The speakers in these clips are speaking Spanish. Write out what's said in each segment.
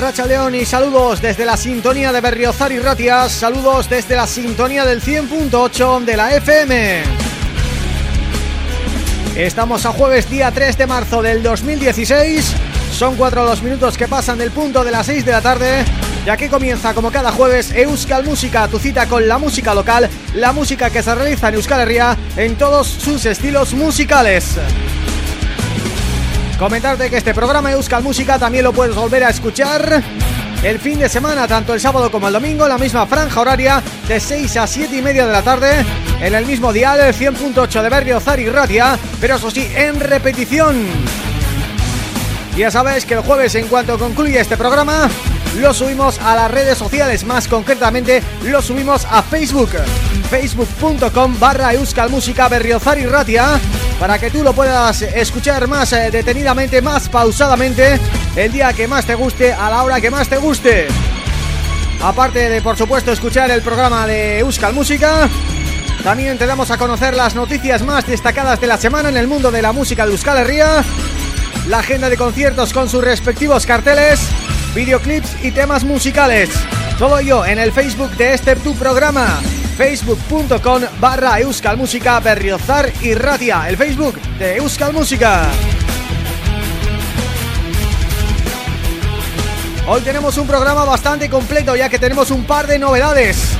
A Racha León y saludos desde la sintonía de Berriozar y Ratias, saludos desde la sintonía del 100.8 de la FM. Estamos a jueves día 3 de marzo del 2016, son cuatro los minutos que pasan del punto de las 6 de la tarde y aquí comienza como cada jueves Euskal Música, tu cita con la música local, la música que se realiza en Euskal Herria en todos sus estilos musicales. Comentarte que este programa Euskal Música también lo puedes volver a escuchar el fin de semana, tanto el sábado como el domingo, la misma franja horaria de 6 a 7 y media de la tarde, en el mismo dial, el 100.8 de Berriozar y Ratia, pero eso sí, en repetición. Ya sabes que el jueves, en cuanto concluye este programa, lo subimos a las redes sociales, más concretamente lo subimos a Facebook, facebook.com barra Euskal Música Berriozar y Ratia, para que tú lo puedas escuchar más eh, detenidamente, más pausadamente, el día que más te guste, a la hora que más te guste. Aparte de, por supuesto, escuchar el programa de Euskal Música, También te damos a conocer las noticias más destacadas de la semana en el mundo de la música de Euskal Herria La agenda de conciertos con sus respectivos carteles Videoclips y temas musicales Todo ello en el Facebook de este tu programa facebook.com barra Euskal Música Berriozar y Ratia El Facebook de Euskal Música. Hoy tenemos un programa bastante completo ya que tenemos un par de novedades.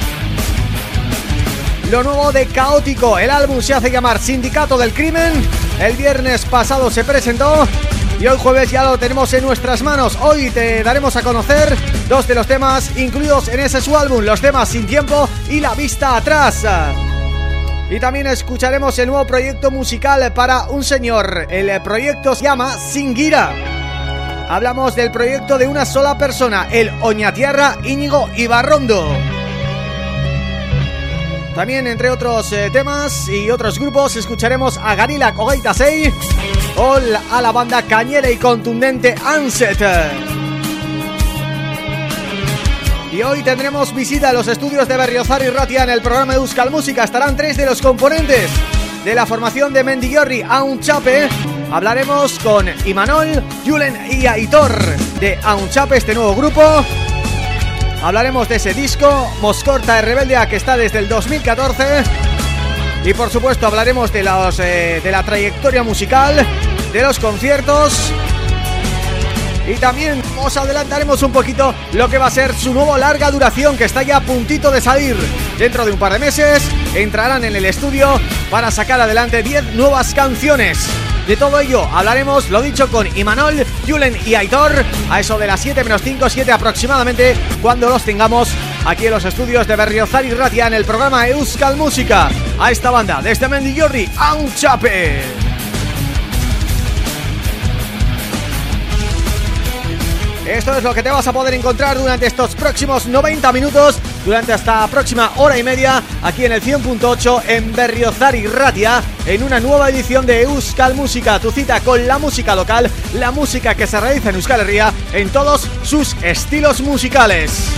Lo nuevo de Caótico, el álbum se hace llamar Sindicato del Crimen. El viernes pasado se presentó y hoy jueves ya lo tenemos en nuestras manos. Hoy te daremos a conocer dos de los temas incluidos en ese su álbum Los temas Sin Tiempo y La Vista Atrás. Y también escucharemos el nuevo proyecto musical para un señor. El proyecto se llama Singira Hablamos del proyecto de una sola persona, el Oñatierra Íñigo Ibarrondo. También, entre otros eh, temas y otros grupos, escucharemos a Garila Cogaita 6 o a la banda cañera y contundente Anset. Y hoy tendremos visita a los estudios de Berriozar y Ratia en el programa Euskal Música. Estarán tres de los componentes de la formación de Mendillorri Chape Hablaremos con Imanol, Julen y Aitor de Aunchape, este nuevo grupo Hablaremos de ese disco, Moscorta de Rebeldia, que está desde el 2014 Y por supuesto hablaremos de, los, eh, de la trayectoria musical, de los conciertos y también os adelantaremos un poquito lo que va a ser su nuevo larga duración que está ya a puntito de salir. Dentro de un par de meses entrarán en el estudio para sacar adelante 10 nuevas canciones. De todo ello hablaremos, lo dicho, con Imanol, Julen y Aitor a eso de las 7 menos 5, 7 aproximadamente cuando los tengamos aquí en los estudios de Berriozar y Ratia en el programa Euskal Música a esta banda desde Mendillorri a un chape. Esto es lo que te vas a poder encontrar durante estos próximos 90 minutos Durante esta próxima hora y media Aquí en el 100.8 en Berriozar y Ratia En una nueva edición de Euskal Música Tu cita con la música local La música que se realiza en Euskal Herria En todos sus estilos musicales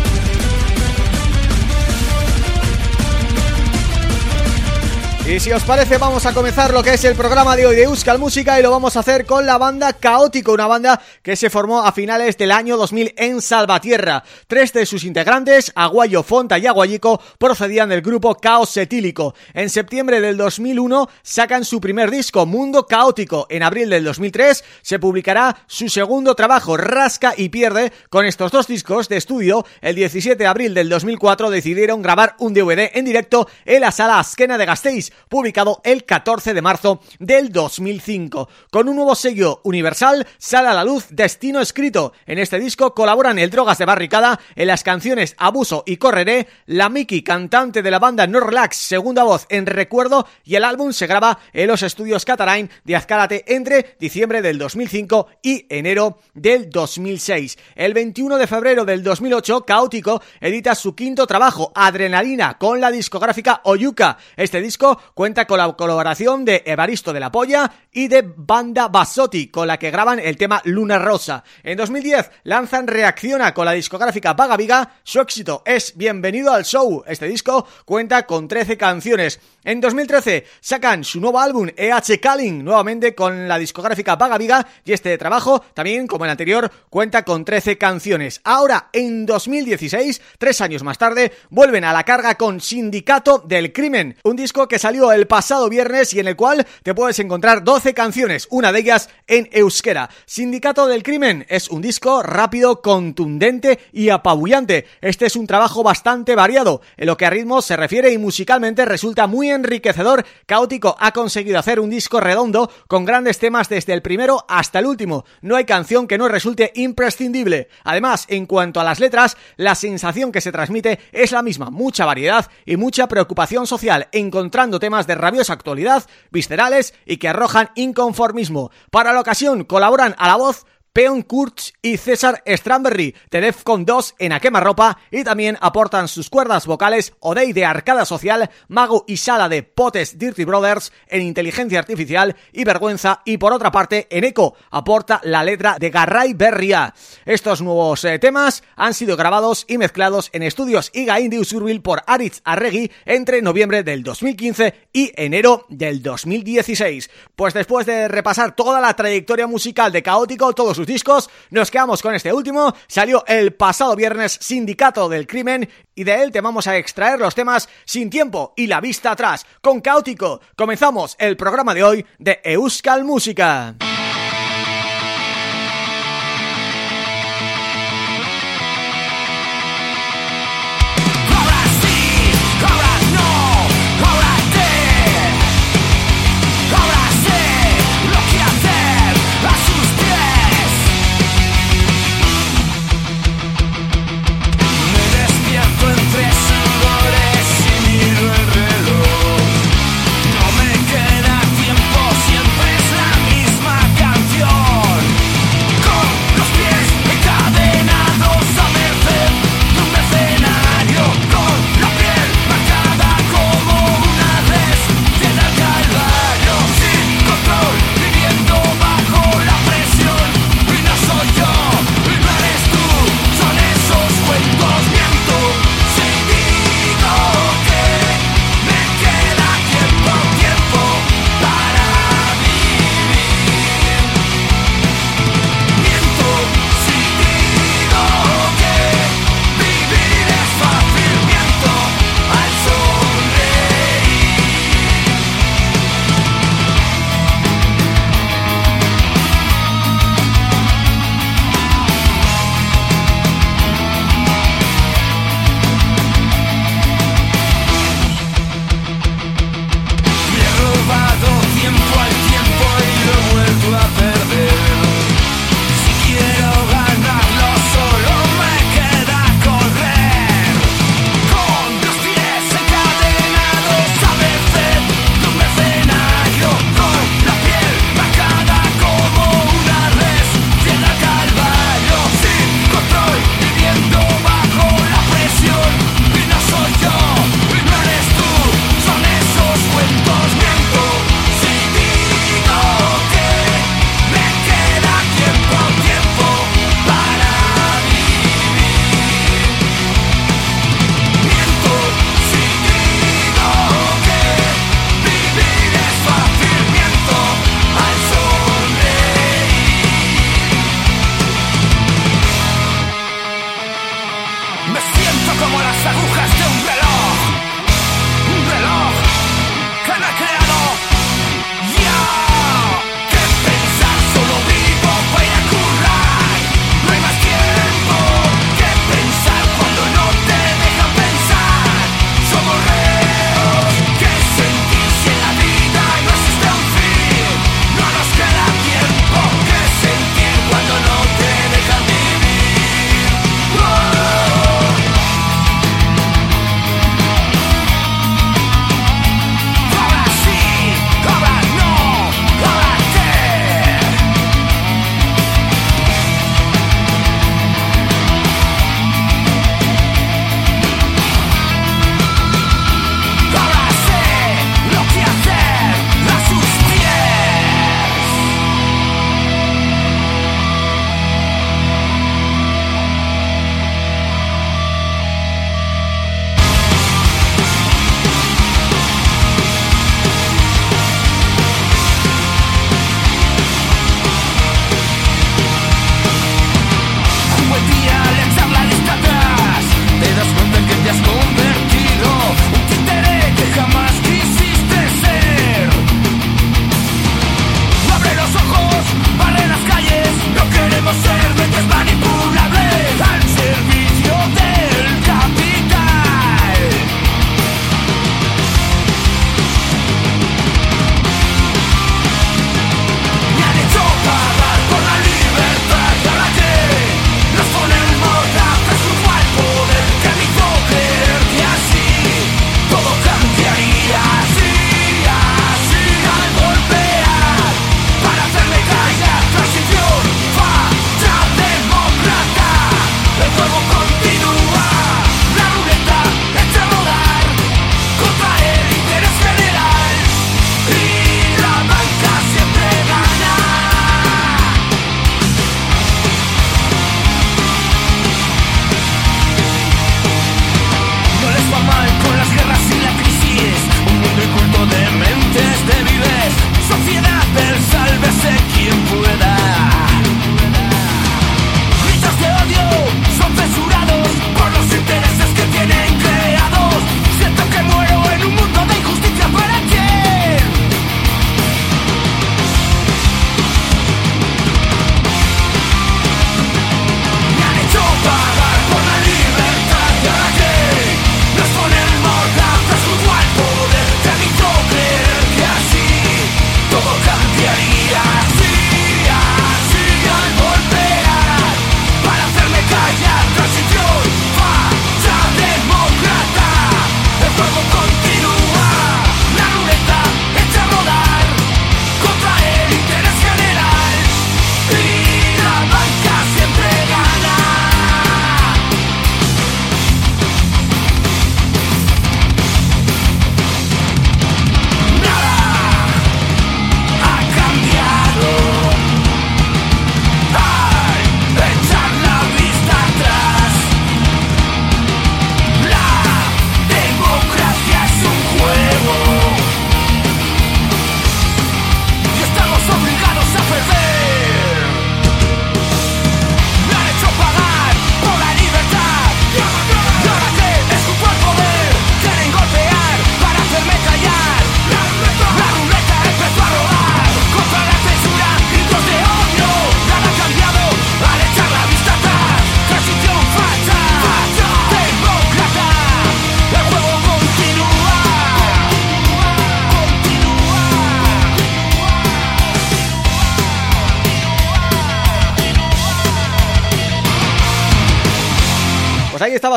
Y si os parece vamos a comenzar lo que es el programa de hoy de Euskal Música y lo vamos a hacer con la banda Caótico, una banda que se formó a finales del año 2000 en Salvatierra. Tres de sus integrantes, Aguayo, Fonta y Aguayico, procedían del grupo Caos Etílico. En septiembre del 2001 sacan su primer disco, Mundo Caótico. En abril del 2003 se publicará su segundo trabajo, Rasca y Pierde. Con estos dos discos de estudio, el 17 de abril del 2004 decidieron grabar un DVD en directo en la sala Asquena de Gasteiz publicado el 14 de marzo del 2005. Con un nuevo sello universal sale a la luz Destino Escrito. En este disco colaboran el Drogas de Barricada, en las canciones Abuso y Correré, la Miki, cantante de la banda No Relax, segunda voz en Recuerdo, y el álbum se graba en los estudios Catarain de Azcárate entre diciembre del 2005 y enero del 2006. El 21 de febrero del 2008, Caótico edita su quinto trabajo, Adrenalina, con la discográfica Oyuka. Este disco cuenta con la colaboración de Evaristo de la Polla y de Banda Basotti, con la que graban el tema Luna Rosa. En 2010 lanzan Reacciona con la discográfica Vaga Viga, su éxito es Bienvenido al Show. Este disco cuenta con 13 canciones. En 2013 sacan su nuevo álbum EH Calling, nuevamente con la discográfica Vaga Viga y este trabajo, también como el anterior, cuenta con 13 canciones. Ahora, en 2016, tres años más tarde, vuelven a la carga con Sindicato del Crimen, un disco que salió el pasado viernes y en el cual te puedes encontrar 12 canciones, una de ellas en euskera. Sindicato del Crimen es un disco rápido, contundente y apabullante. Este es un trabajo bastante variado, en lo que a ritmo se refiere y musicalmente resulta muy enriquecedor. Caótico ha conseguido hacer un disco redondo con grandes temas desde el primero hasta el último. No hay canción que no resulte imprescindible. Además, en cuanto a las letras, la sensación que se transmite es la misma, mucha variedad y mucha preocupación social, encontrando temas de rabiosa actualidad, viscerales y que arrojan inconformismo. Para la ocasión colaboran a la voz Peon Kurtz y César Stramberry de Defcon 2 en A Ropa y también aportan sus cuerdas vocales Odey de Arcada Social, Mago y Sala de Potes Dirty Brothers en Inteligencia Artificial y Vergüenza y por otra parte en Eco aporta la letra de Garray Berria. Estos nuevos eh, temas han sido grabados y mezclados en estudios Iga Indie Surville por Aritz Arregui entre noviembre del 2015 y enero del 2016. Pues después de repasar toda la trayectoria musical de Caótico, todos discos, nos quedamos con este último, salió el pasado viernes Sindicato del Crimen y de él te vamos a extraer los temas Sin Tiempo y La Vista Atrás. Con Caótico comenzamos el programa de hoy de Euskal Música.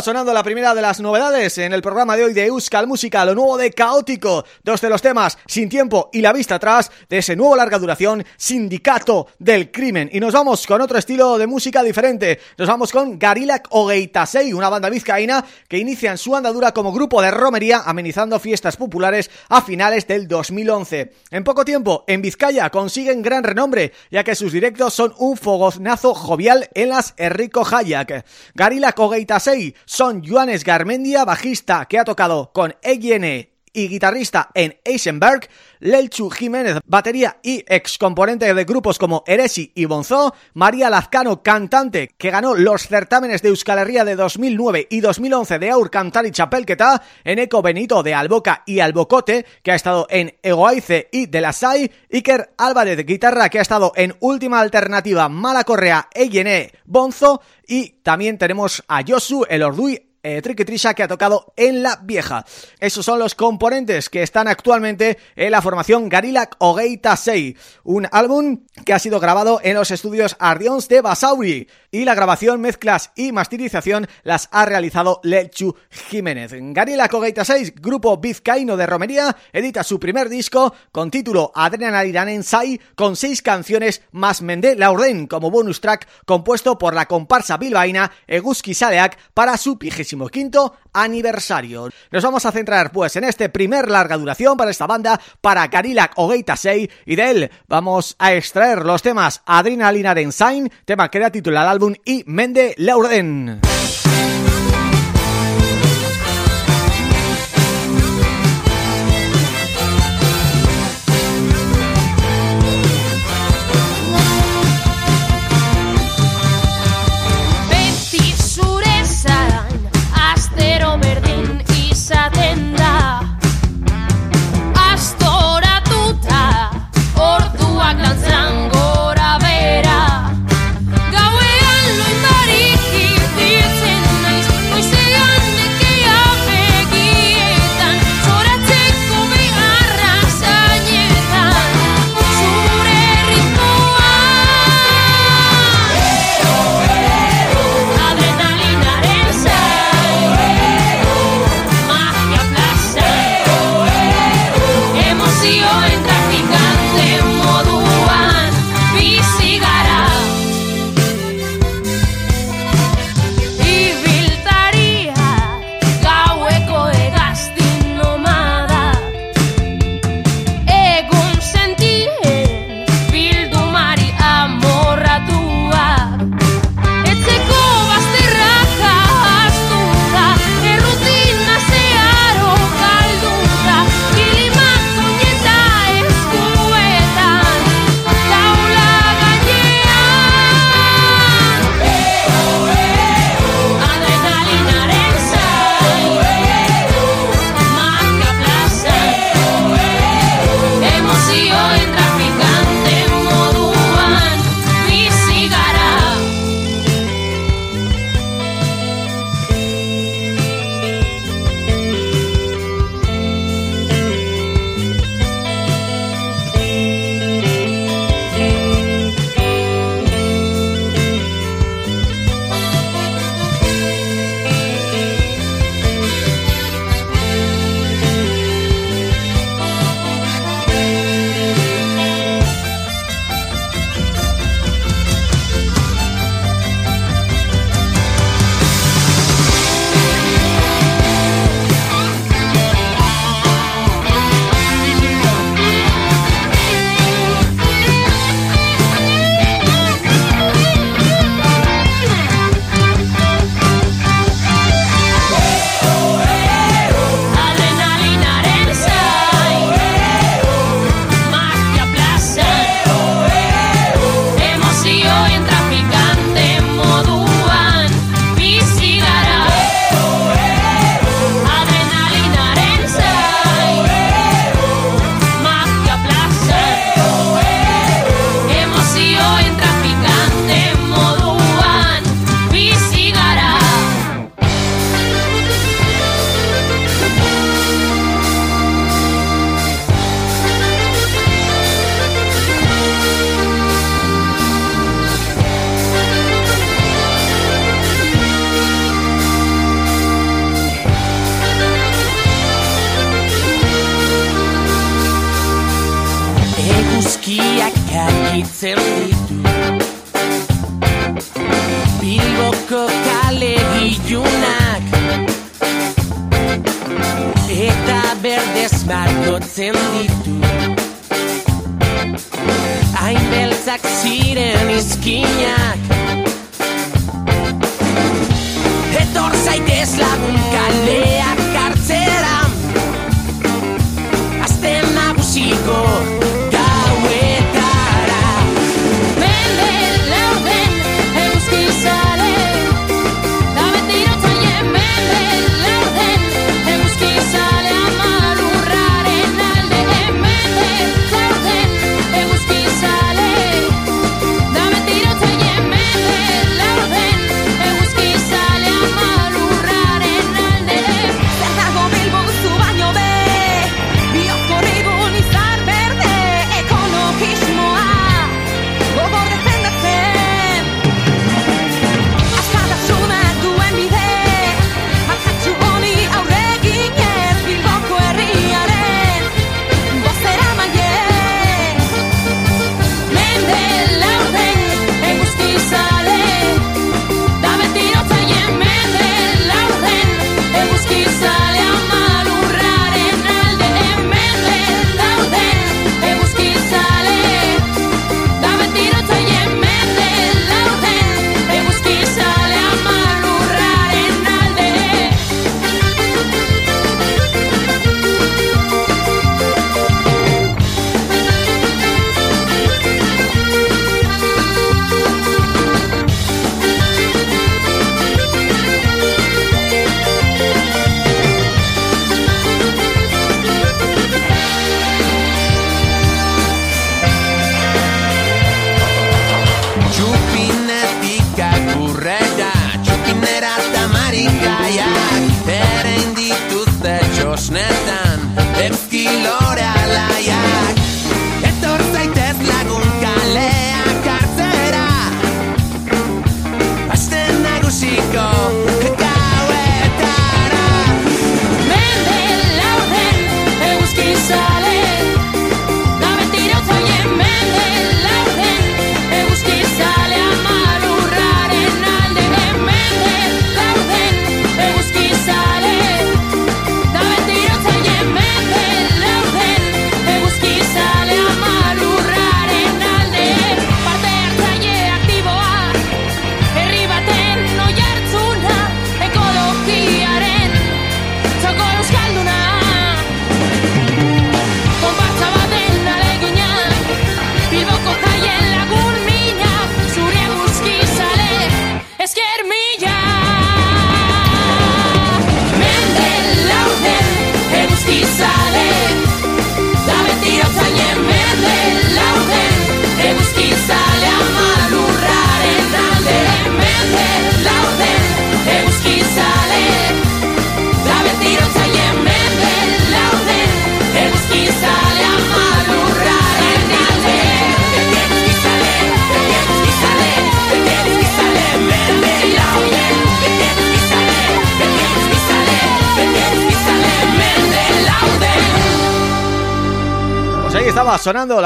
Sonando la primera de las novedades en el programa de hoy de Euskal Música, lo nuevo de Caótico, dos de los temas, Sin Tiempo y La Vista Atrás, de ese nuevo larga duración, Sindicato del Crimen. Y nos vamos con otro estilo de música diferente, nos vamos con Garilak Ogeitasei, una banda vizcaína que inician su andadura como grupo de romería amenizando fiestas populares a finales del 2011. En poco tiempo, en Vizcaya consiguen gran renombre, ya que sus directos son un fogoznazo jovial en las Enrico Hayak. Garilak Ogeitasei son Joanes Garmendia, bajista que ha tocado con EGN y guitarrista en Eisenberg, Lelchu Jiménez, batería y ex componente de grupos como Eresi y Bonzo, María Lazcano, cantante, que ganó los certámenes de Euskal Herria de 2009 y 2011 de Aur Cantar y Chapelqueta, Eneco Benito de Alboca y Albocote, que ha estado en Egoaice y De La Sai, Iker Álvarez, guitarra, que ha estado en Última Alternativa, Mala Correa, Eyene, Bonzo, y también tenemos a Josu, el Ordui, eh, Trisha que ha tocado en La Vieja. Esos son los componentes que están actualmente en la formación Garilak Ogeita 6, un álbum que ha sido grabado en los estudios Ardions de Basauri y la grabación, mezclas y masterización las ha realizado Lechu Jiménez. Garilak Ogeita 6, grupo vizcaíno de romería, edita su primer disco con título Adrenalina Sai con seis canciones más Mende Laurden como bonus track compuesto por la comparsa bilbaína Eguski Saleak para su vigésimo quinto aniversario. Nos vamos a centrar pues en este primer larga duración para esta banda, para Garilak Ogeita 6 y de él vamos a extraer los temas Adrenalina Sign, tema que da título al álbum y Mende Laurden.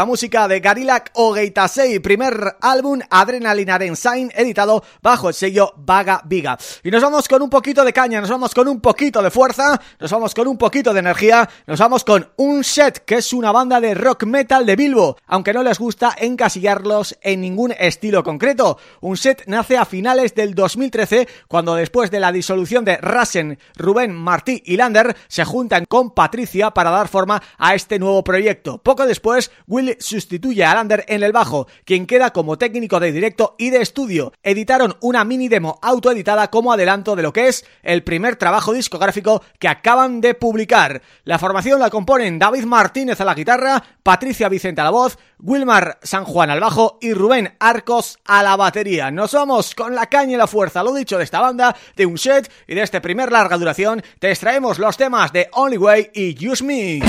Música de Garilak Ogeitasei, primer álbum Adrenalinaren Sign, editado bajo el sello Vaga Viga. Y nos vamos con un poquito de caña, nos vamos con un poquito de fuerza, nos vamos con un poquito de energía, nos vamos con Un Set, que es una banda de rock metal de Bilbo, aunque no les gusta encasillarlos en ningún estilo concreto. Un Set nace a finales del 2013, cuando después de la disolución de Rasen, Rubén, Martí y Lander, se juntan con Patricia para dar forma a este nuevo proyecto. Poco después Will sustituye a Lander en el bajo, quien queda como técnico de directo y de estudio. Editaron una mini demo autoeditada como adelanto de lo que es el primer trabajo discográfico que acaban de publicar. La formación la componen David Martínez a la guitarra, Patricia Vicente a la voz, Wilmar San Juan al bajo y Rubén Arcos a la batería. Nos vamos con la caña y la fuerza, lo dicho de esta banda, de un set y de este primer larga duración, te extraemos los temas de Only Way y Use Me.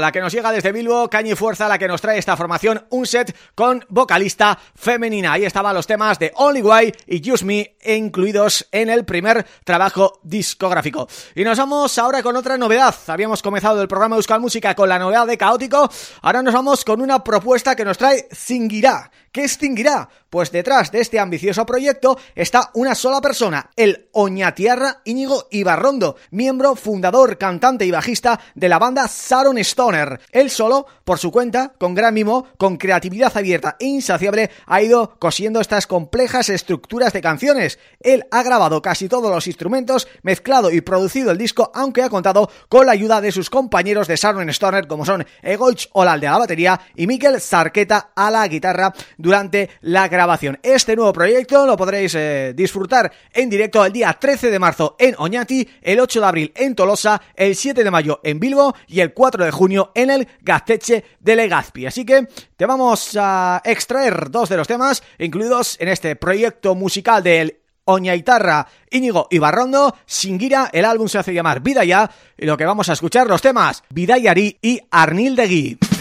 La que nos llega desde Bilbo, caña y fuerza, la que nos trae esta formación, un set con vocalista femenina. Ahí estaban los temas de Only Way y Use Me incluidos en el primer trabajo discográfico. Y nos vamos ahora con otra novedad. Habíamos comenzado el programa Euskal Música con la novedad de Caótico, ahora nos vamos con una propuesta que nos trae Zingirá. ¿Qué es Zingirá? Pues detrás de este ambicioso proyecto está una sola persona, el Oñatiarra Íñigo Ibarrondo, miembro, fundador, cantante y bajista de la banda Saron Stoner. Él solo, por su cuenta, con gran mimo, con creatividad abierta e insaciable, ha ido cosiendo estas complejas estructuras de canciones. Él ha grabado casi todos los instrumentos, mezclado y producido el disco, aunque ha contado con la ayuda de sus compañeros de Saron Stoner, como son Egoich Olal de la batería y Mikel Sarqueta a la guitarra durante la grabación. Este nuevo proyecto lo podréis eh, disfrutar en directo el día 13 de marzo en Oñati, el 8 de abril en Tolosa, el 7 de mayo en Bilbo y el 4 de junio en el Gazteche de Legazpi. Así que te vamos a extraer dos de los temas incluidos en este proyecto musical del Oñaitarra, Íñigo y Barrondo, Singira, el álbum se hace llamar Vida Ya, y lo que vamos a escuchar los temas Vidayari y Arnildegui.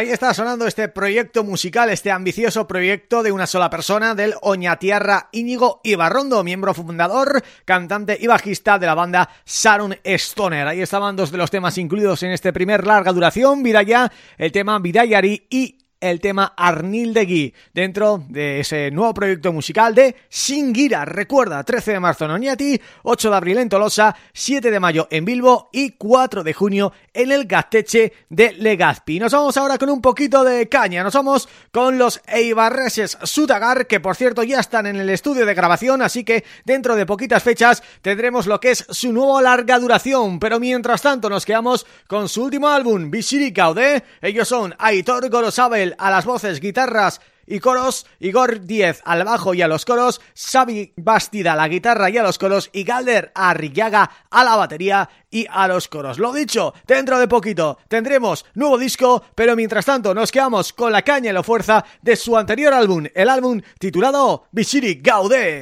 Ahí está sonando este proyecto musical, este ambicioso proyecto de una sola persona, del Oñatiarra Íñigo Ibarrondo, miembro fundador, cantante y bajista de la banda Sharon Stoner. Ahí estaban dos de los temas incluidos en este primer larga duración, Viraya, el tema Vidayari y el tema Arnildegui dentro de ese nuevo proyecto musical de Singira. Recuerda, 13 de marzo en Oñati, 8 de abril en Tolosa, 7 de mayo en Bilbo y 4 de junio en el Gasteche de Legazpi. Nos vamos ahora con un poquito de caña, nos vamos con los Eibarreses Sutagar, que por cierto ya están en el estudio de grabación, así que dentro de poquitas fechas tendremos lo que es su nuevo larga duración, pero mientras tanto nos quedamos con su último álbum, Bishiri Kaude, ellos son Aitor Gorosabel a las voces, guitarras y coros, Igor 10 al bajo y a los coros, Xavi Bastida a la guitarra y a los coros y Galder Arrillaga a la batería y a los coros. Lo dicho, dentro de poquito tendremos nuevo disco, pero mientras tanto nos quedamos con la caña y la fuerza de su anterior álbum, el álbum titulado Bishiri Gaude.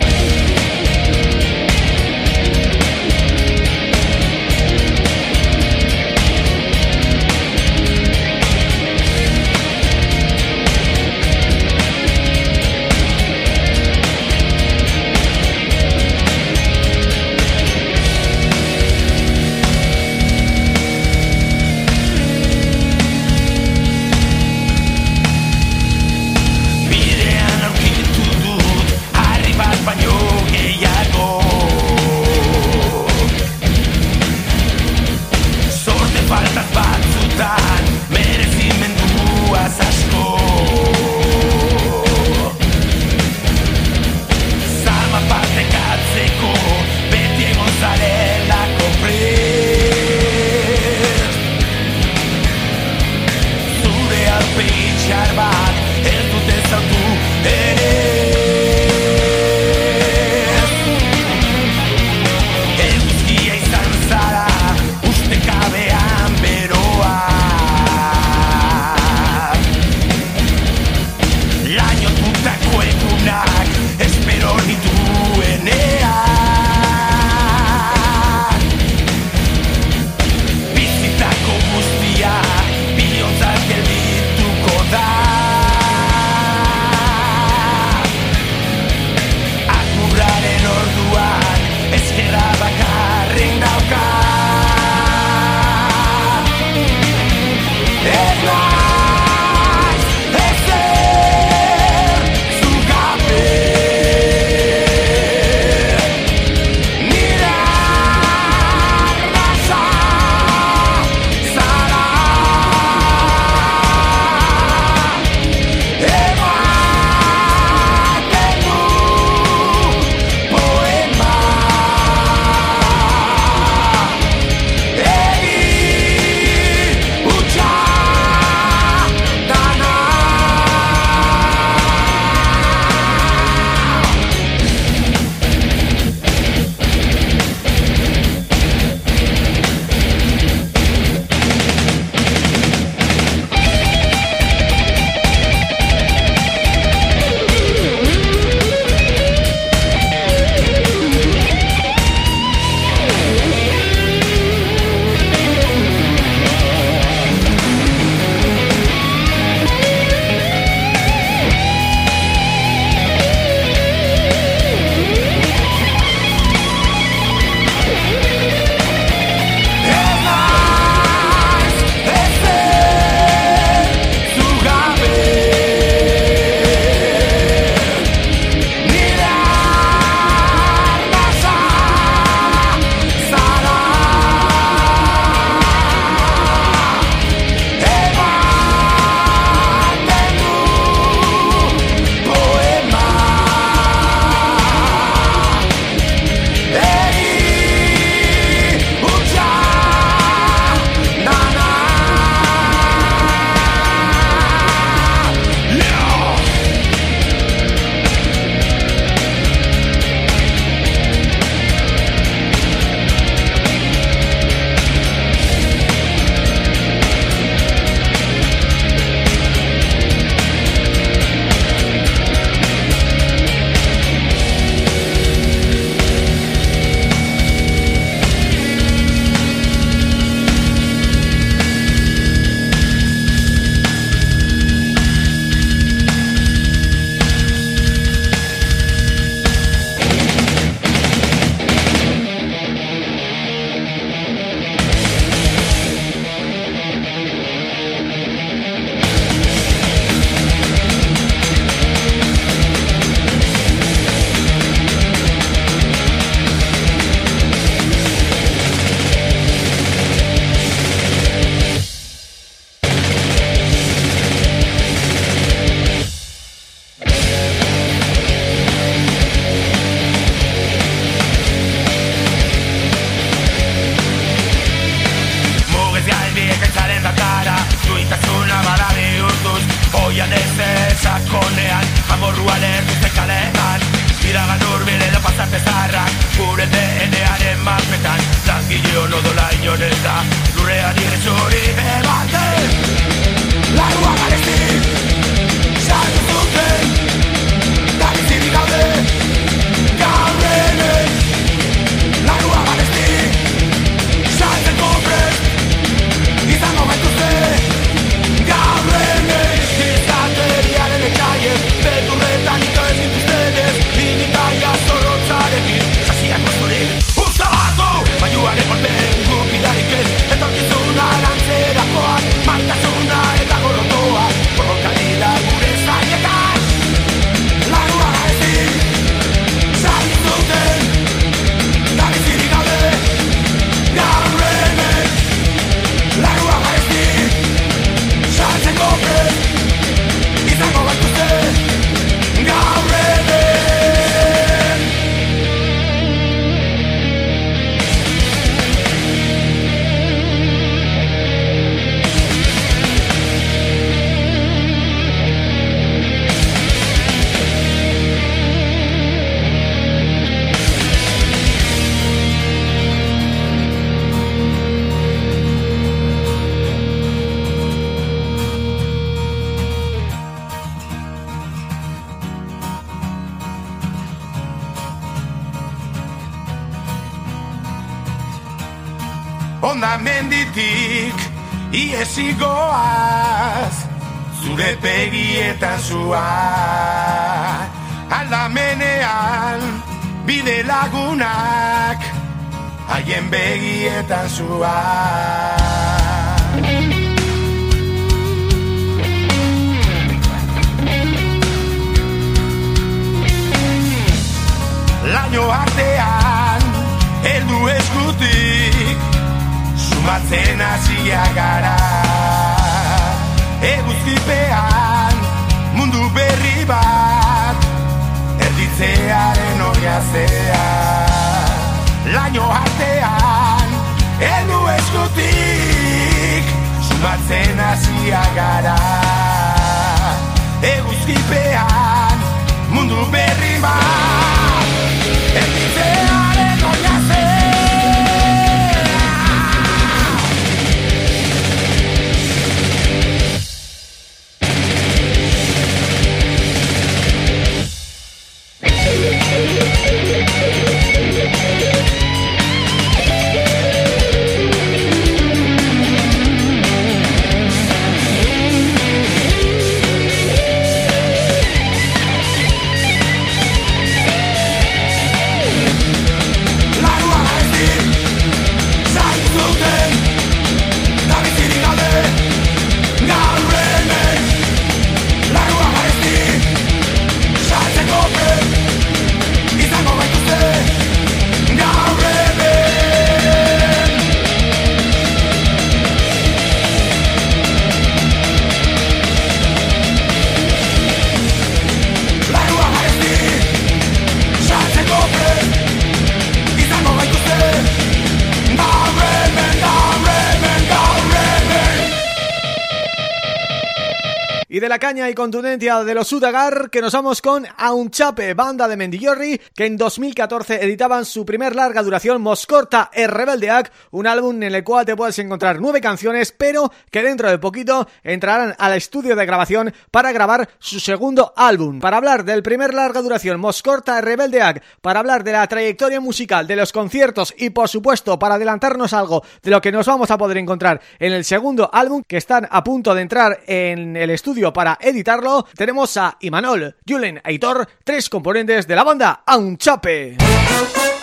Caña y contundencia de los Sudagar que nos vamos con Aunchape, banda de Mendillorri que en 2014 editaban su primer larga duración Moscorta e Rebeldeac, un álbum en el cual te puedes encontrar nueve canciones pero que dentro de poquito entrarán al estudio de grabación para grabar su segundo álbum. Para hablar del primer larga duración Moscorta e Rebeldeac, para hablar de la trayectoria musical, de los conciertos y por supuesto para adelantarnos algo de lo que nos vamos a poder encontrar en el segundo álbum que están a punto de entrar en el estudio para editarlo, tenemos a Imanol, Julen Aitor, tres componentes de la banda Aunchape. Caucha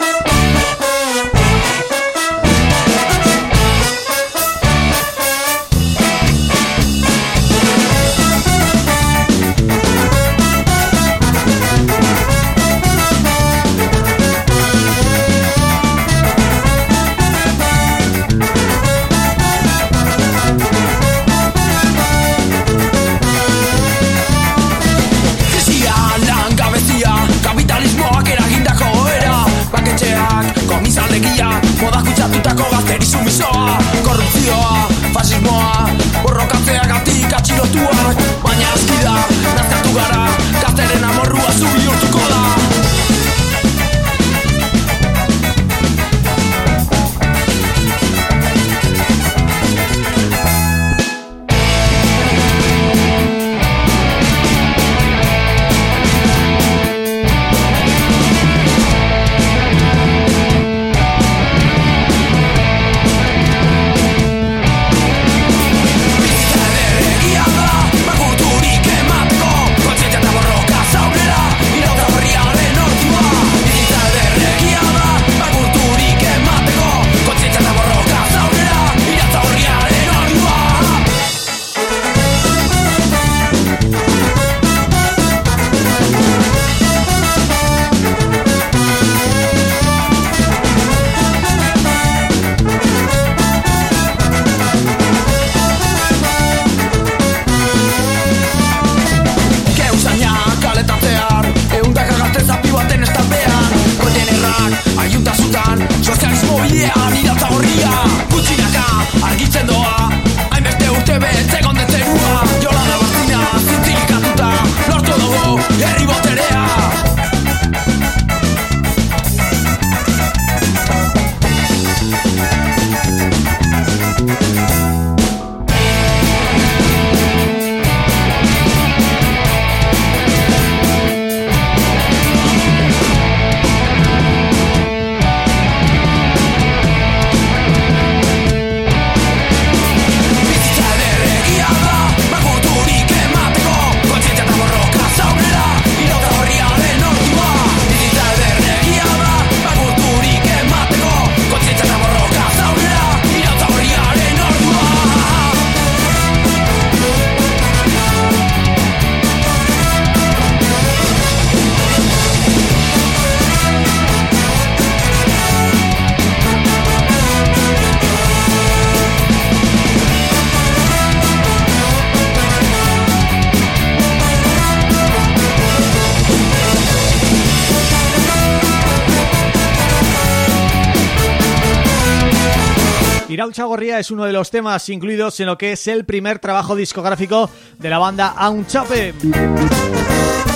Es uno de los temas incluidos en lo que es el primer trabajo discográfico de la banda Aunchape.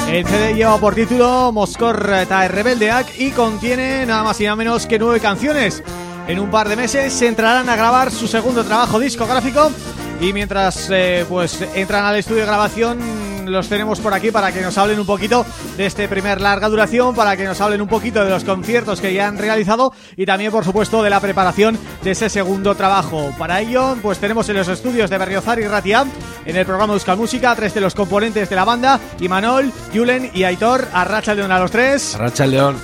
El CD lleva por título Moscor eta Rebeldeak y contiene nada más y nada menos que nueve canciones. En un par de meses se entrarán a grabar su segundo trabajo discográfico y mientras eh, pues entran al estudio de grabación los tenemos por aquí para que nos hablen un poquito de este primer larga duración, para que nos hablen un poquito de los conciertos que ya han realizado y también por supuesto de la preparación de ese segundo trabajo. Para ello pues tenemos en los estudios de Berriozar y Ratia en el programa Euskal Música tres de los componentes de la banda, Imanol, Julen y Aitor, Arracha León a los tres. Arracha León.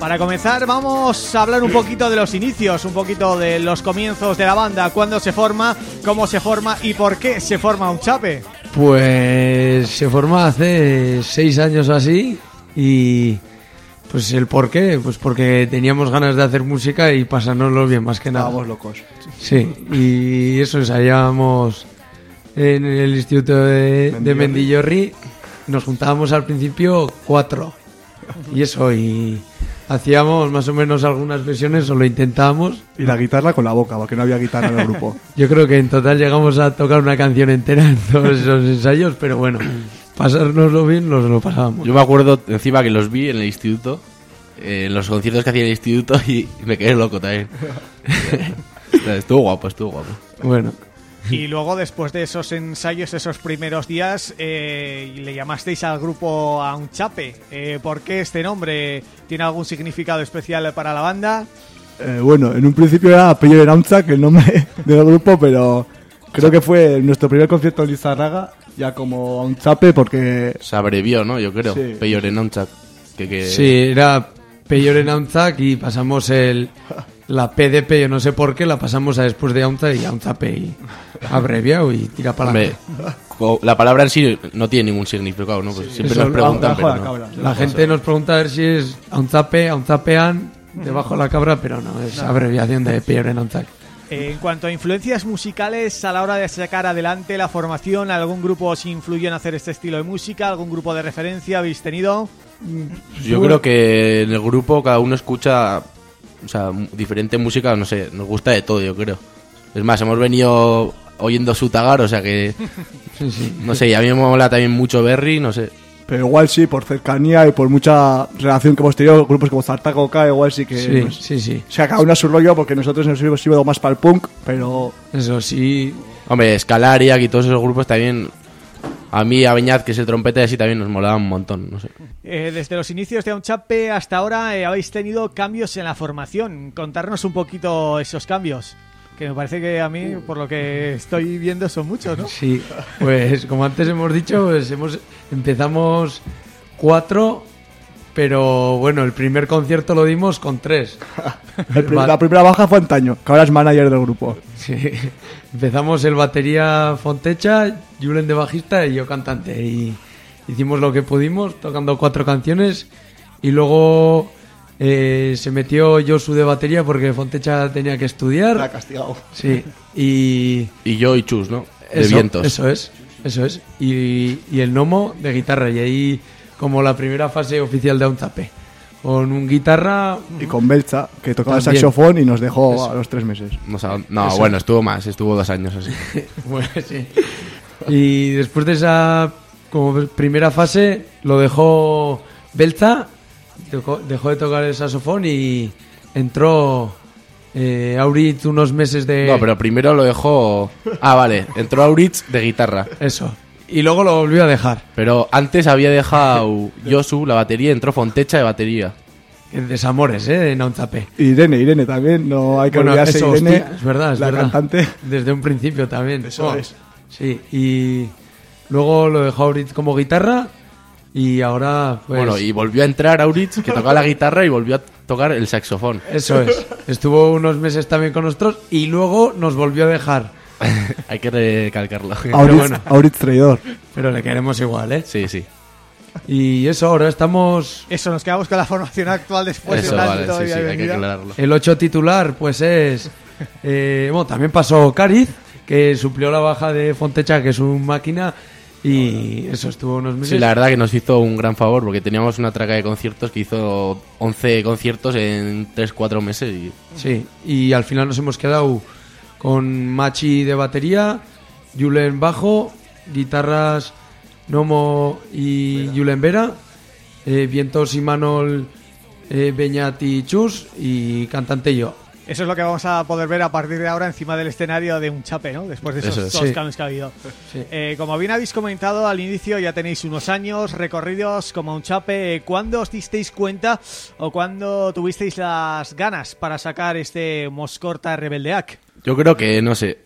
Para comenzar vamos a hablar un poquito de los inicios, un poquito de los comienzos de la banda, cuándo se forma, cómo se forma y por qué se forma un chape. Pues se forma hace seis años así y pues el por qué, pues porque teníamos ganas de hacer música y pasárnoslo bien más que nada. Estábamos locos. Sí, y eso ensayábamos en el instituto de, de Mendillorri, nos juntábamos al principio cuatro y eso y hacíamos más o menos algunas versiones o lo intentábamos. Y la guitarra con la boca, porque no había guitarra en el grupo. Yo creo que en total llegamos a tocar una canción entera en todos esos ensayos, pero bueno, pasárnoslo bien nos lo pasábamos. Yo me acuerdo encima que los vi en el instituto, eh, en los conciertos que hacía en el instituto y me quedé loco también. estuvo guapo, estuvo guapo. Bueno, Y luego después de esos ensayos, esos primeros días, eh, le llamasteis al grupo a un chape. Eh, ¿Por qué este nombre? ¿Tiene algún significado especial para la banda? Eh, bueno, en un principio era Pello de que el nombre del grupo, pero creo que fue nuestro primer concierto en Lizarraga, ya como a un chape, porque Se abrevió, ¿no? Yo creo. Sí. Peyorenonchak. Que, que... sí, era Peyor en Aunzak y pasamos el la PDP, yo no sé por qué, la pasamos a después de Aunzak y Aunzape y abreviado y tira para la palabra en sí no tiene ningún significado, ¿no? Pues siempre Eso, nos preguntan, pero la no. cabra. La gente nos pregunta a ver si es Aunzape, Aunzapean, debajo de la cabra, pero no, es abreviación de Peyor en en cuanto a influencias musicales, a la hora de sacar adelante la formación, ¿algún grupo os influyó en hacer este estilo de música? ¿Algún grupo de referencia habéis tenido? Yo creo que en el grupo cada uno escucha, o sea, diferente música, no sé, nos gusta de todo, yo creo. Es más, hemos venido oyendo Sutagar, o sea que, Sí, sí. no sé, y a mí me mola también mucho Berry, no sé. Pero igual sí, por cercanía y por mucha relación que hemos tenido, grupos como Zartacoca, igual sí que... Sí, nos- sí, sí. O sea, cada uno a su rollo, porque nosotros nos hemos ido más para el punk, pero Eso sí, Hombre, Scalariac y todos esos grupos también, a mí, a Beñat, que es el trompeta, y así también nos molaban un montón, no sé. Eh, desde los inicios de Unchape hasta ahora eh, habéis tenido cambios en la formación. Contarnos un poquito esos cambios. Que me parece que a mí, por lo que estoy viendo, son muchos, ¿no? Sí, pues como antes hemos dicho, pues hemos empezamos cuatro, pero bueno, el primer concierto lo dimos con tres. la primera baja fue antaño, que ahora es manager del grupo. Sí. Empezamos el batería Fontecha, Julen de bajista y yo cantante. Y hicimos lo que pudimos, tocando cuatro canciones. Y luego eh, se metió Josu de batería porque Fontecha tenía que La estudiar. castigado. Sí, y Y yo y Chus, ¿no? De eso, vientos. Eso es, eso es. Y, y el gnomo de guitarra. Y ahí como la primera fase oficial de Aunzape. Con un guitarra... Y con Belcha, que tocaba el También. saxofón y nos dejó Eso. a los tres meses. No, bueno, estuvo más, estuvo dos años así. Bueno, sí. Y después de esa como primera fase lo dejó Belza, dejó, dejó de tocar el saxofón y entró eh, Auritz unos meses de... No, pero primero lo dejó... Ah, vale, entró Auritz de guitarra. Eso. Y luego lo volvió a dejar. Pero antes había dejado Josu la batería, entró Fontecha de batería. En Desamores, ¿eh? En Aunzape. Irene, Irene también, no hay que Bueno, olvidarse eso, Irene, hostia, es verdad, es la verdad. cantante. Desde un principio también. Eso Oh, es. Sí, y luego lo dejó Auritz como guitarra y ahora pues... Bueno, y volvió a entrar Auritz, que tocaba la guitarra y volvió a tocar el saxofón. Eso es. Estuvo unos meses también con nosotros y luego nos volvió a dejar. Hay que recalcarlo. Auritz, bueno. Auritz traidor. Pero le queremos igual, ¿eh? Sí, sí. Y eso, ahora estamos... Eso, nos quedamos con la formación actual después Eso, de vale, sí, todavía sí, hay que aclararlo. El 8 titular, pues es... eh, bueno, también pasó Cariz, que suplió la baja de Fontecha, que es un máquina, y eso estuvo unos meses. Sí, la verdad que nos hizo un gran favor porque teníamos una traca de conciertos que hizo 11 conciertos en 3-4 meses y Sí, y al final nos hemos quedado con Machi de batería, Julen bajo, guitarras Nomo y Julen Vera, eh, vientos y Manol eh, Beñat y Chus y cantante yo. Eso es lo que vamos a poder ver a partir de ahora encima del escenario de un chape, ¿no? Después de esos Eso es. dos Sí. cambios que ha habido. Sí. Eh, como bien habéis comentado al inicio, ya tenéis unos años recorridos como un chape. ¿Cuándo os disteis cuenta o cuándo tuvisteis las ganas para sacar este Moscorta Rebeldeac? Yo creo que, no sé,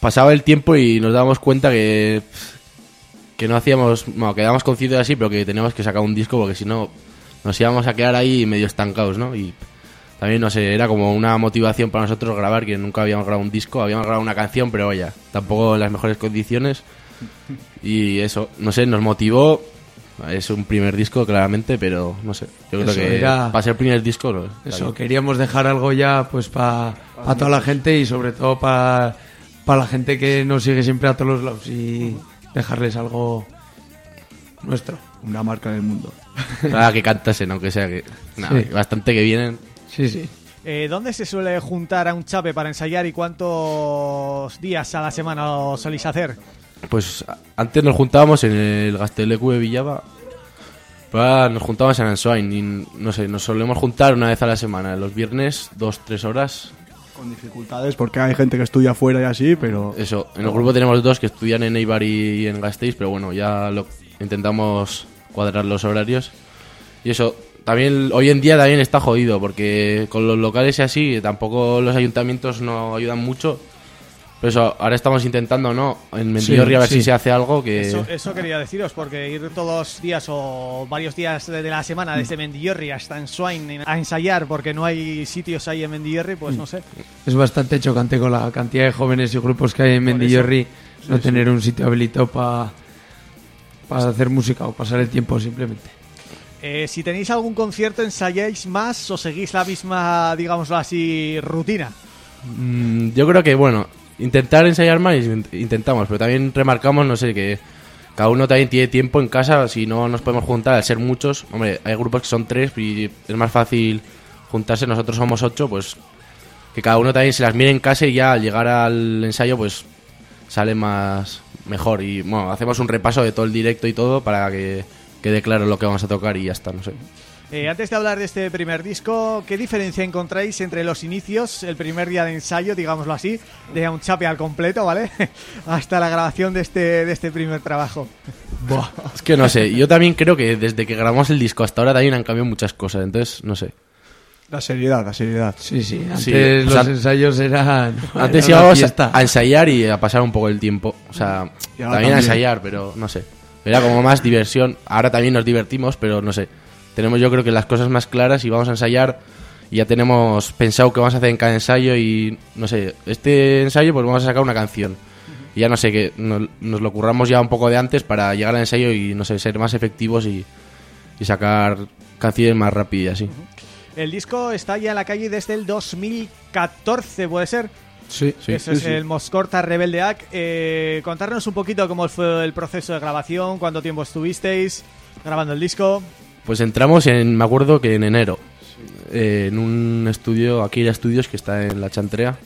pasaba el tiempo y nos dábamos cuenta que que no hacíamos, bueno, quedábamos conscientes así, pero que teníamos que sacar un disco porque si no nos íbamos a quedar ahí medio estancados, ¿no? Y también, no sé, era como una motivación para nosotros grabar, que nunca habíamos grabado un disco, habíamos grabado una canción, pero vaya, tampoco en las mejores condiciones. Y eso, no sé, nos motivó. Es un primer disco, claramente, pero no sé. Yo creo Eso que era- para ser primer disco, Eso, queríamos dejar algo ya pues para toda la gente y sobre todo para la gente que nos sigue siempre a todos los lados y dejarles algo nuestro. Una marca en el mundo. Nada que cantasen, aunque sea que. nada, Sí. bastante que vienen. Sí, sí. Eh, ¿Dónde se suele juntar a un chape para ensayar y cuántos días a la semana lo soléis hacer? Pues antes nos juntábamos en el Gastelecu de Villaba. Ahora nos juntábamos en Ansoain y no sé, nos solemos juntar una vez a la semana. Los viernes, dos, tres horas. Con dificultades porque hay gente que estudia fuera y así, pero Eso, en el grupo tenemos dos que estudian en Eibar y en Gasteiz, pero bueno, ya lo intentamos cuadrar los horarios. Y eso, también hoy en día también está jodido, porque con los locales y así, tampoco los ayuntamientos no ayudan mucho. Pero eso, ahora estamos intentando, ¿no? En Mendillorri a ver sí. si se hace algo que... Eso, eso quería deciros, porque ir todos los días o varios días de, de la semana desde Mendillorri hasta en Swain a ensayar porque no hay sitios ahí en Mendillorri, pues no sé. Es bastante chocante con la cantidad de jóvenes y grupos que hay en Por Mendillorri no tener un sitio habilitado para para hacer música o pasar el tiempo simplemente. Eh, si tenéis algún concierto, ¿ensayáis más o seguís la misma, digámoslo así, rutina? Mm, yo creo que, bueno, intentar ensayar más, int- intentamos, pero también remarcamos, no sé, que cada uno también tiene tiempo en casa, si no nos podemos juntar, al ser muchos, hombre, hay grupos que son tres y es más fácil juntarse, nosotros somos ocho, pues que cada uno también se las mire en casa y ya al llegar al ensayo, pues sale más mejor y bueno, hacemos un repaso de todo el directo y todo para que quede claro lo que vamos a tocar y ya está, no sé. Eh, antes de hablar de este primer disco, ¿qué diferencia encontráis entre los inicios, el primer día de ensayo, digámoslo así, de un chape al completo, ¿vale? Hasta la grabación de este, de este primer trabajo. Es que no sé, yo también creo que desde que grabamos el disco hasta ahora también han cambiado muchas cosas, entonces no sé. la seriedad, la seriedad. Sí, sí. Antes Sí, o los sea, ensayos eran Antes era íbamos fiesta. a ensayar y a pasar un poco el tiempo. O sea, ahora también a también. ensayar, pero no sé. Era como más diversión. Ahora también nos divertimos, pero no sé. Tenemos yo creo que las cosas más claras y vamos a ensayar y ya tenemos pensado qué vamos a hacer en cada ensayo y no sé, este ensayo pues vamos a sacar una canción. Y ya no sé, que nos, nos lo curramos ya un poco de antes para llegar al ensayo y no sé, ser más efectivos y, y sacar canciones más rápido y así. El disco está ya en la calle desde el 2014, ¿puede ser? Sí, sí. Eso es el Moscorta Rebeldeac. Eh, contarnos un poquito cómo fue el proceso de grabación, cuánto tiempo estuvisteis grabando el disco. Pues entramos en, me acuerdo que en enero, eh, en un estudio, Akira Studios, que está en La Chantrea,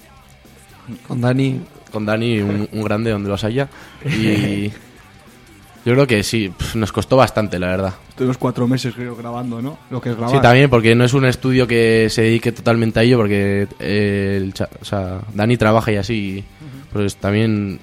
Con Dani. con Dani, un, un grande donde los haya. Y yo creo que sí, pf, nos costó bastante, la verdad. Estuvimos cuatro meses, creo, grabando, ¿no? Lo que es grabar. Sí, también, porque no es un estudio que se dedique totalmente a ello, porque eh, el cha- o sea, Dani trabaja y así, y, pues también,